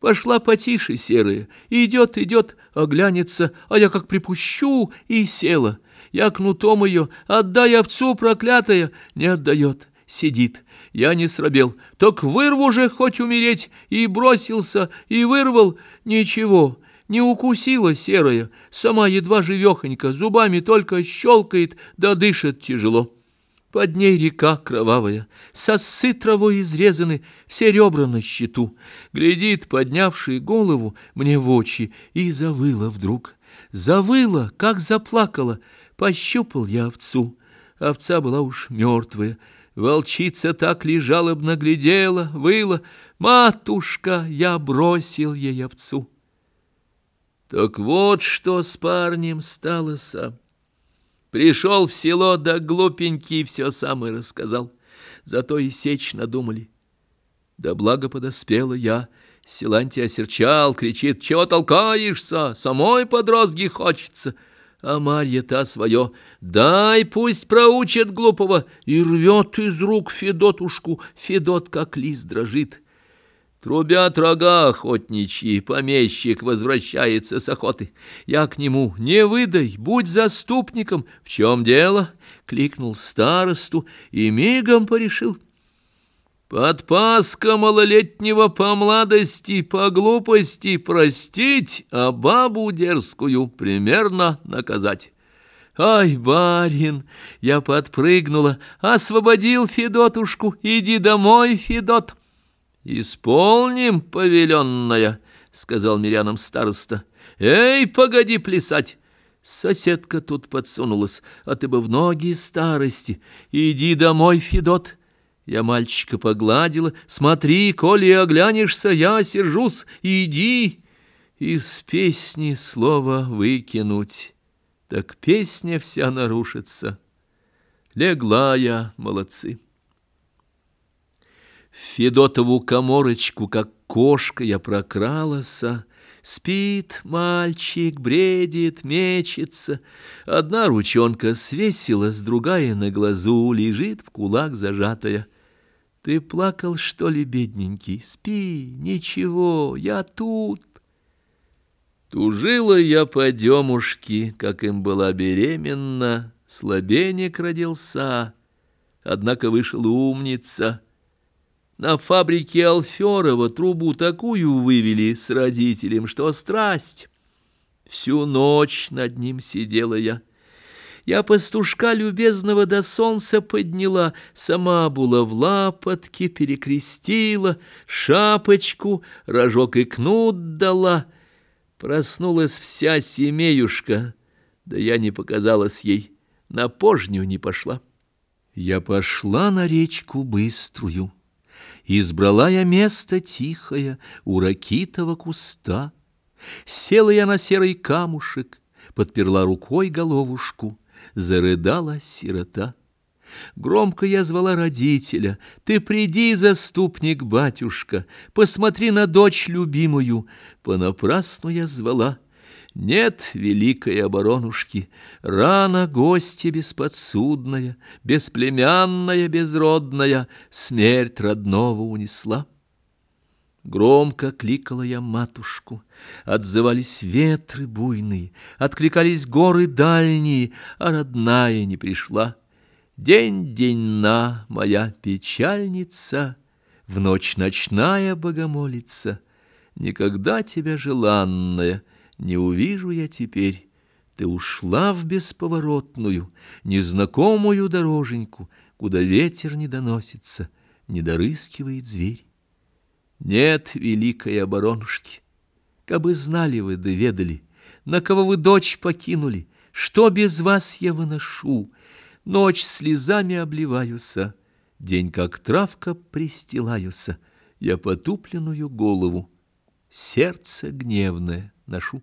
Пошла потише серая, идет, идет, оглянется, а я как припущу и села. Я кнутом ее, отдай овцу проклятая, не отдает, сидит. Я не срабел, так вырву же хоть умереть, и бросился, и вырвал, ничего, не укусила серая, сама едва живехонька, зубами только щелкает, да дышит тяжело. Под ней река кровавая, сосы травой изрезаны, все ребра на щиту. Глядит, поднявший голову мне в очи, и завыла вдруг. Завыла, как заплакала. Пощупал я овцу. Овца была уж мертвая. Волчица так ли жалобно глядела, выла. «Матушка!» — я бросил ей овцу. Так вот что с парнем сталося. Пришел в село, да глупенький все сам и рассказал. Зато и сечь надумали. Да благо подоспела я. Силантий осерчал, кричит, чего толкаешься, самой подрозги хочется. А Марья та свое, дай пусть проучит глупого, и рвет из рук Федотушку. Федот как лист дрожит. Трубят рога охотничьи, помещик возвращается с охоты. Я к нему, не выдай, будь заступником. В чем дело? Кликнул старосту и мигом порешил. Подпаска малолетнего по младости, по глупости простить, а бабу дерзкую примерно наказать. «Ай, барин!» — я подпрыгнула. «Освободил Федотушку! Иди домой, Федот!» «Исполним, повеленная», — сказал мирянам староста. «Эй, погоди плясать!» Соседка тут подсунулась, а ты бы в ноги старости. Иди домой, Федот. Я мальчика погладила. Смотри, коли оглянешься, я сержусь. Иди. Из песни слово выкинуть, так песня вся нарушится. Легла я, молодцы. Федотову коморочку, как кошка, я прокралась, Спит мальчик, бредит, мечется. Одна ручонка свесилась, другая на глазу лежит в кулак зажатая. Ты плакал, что ли, бедненький? Спи, ничего, я тут. Тужила я по демушке, как им была беременна, Слабенек родился, однако вышел умница — на фабрике Алферова трубу такую вывели с родителем, что страсть. Всю ночь над ним сидела я. Я пастушка любезного до солнца подняла, Сама была в лапотке, перекрестила, Шапочку, рожок и кнут дала. Проснулась вся семеюшка, да я не показалась ей, На пожню не пошла. Я пошла на речку быструю. Избрала я место тихое у ракитого куста. Села я на серый камушек, подперла рукой головушку, зарыдала сирота. Громко я звала родителя, «Ты приди, заступник, батюшка, посмотри на дочь любимую». Понапрасну я звала — нет великой оборонушки, рана гостья бесподсудная, Бесплемянная, безродная, Смерть родного унесла. Громко кликала я матушку, Отзывались ветры буйные, Откликались горы дальние, А родная не пришла. День деньна моя печальница, В ночь ночная богомолица, Никогда тебя желанная — не увижу я теперь. Ты ушла в бесповоротную, незнакомую дороженьку, Куда ветер не доносится, не дорыскивает зверь. Нет великой оборонушки, кабы знали вы да ведали, На кого вы дочь покинули, что без вас я выношу, Ночь слезами обливаюся, день как травка пристилаюся, Я потупленную голову, сердце гневное ношу.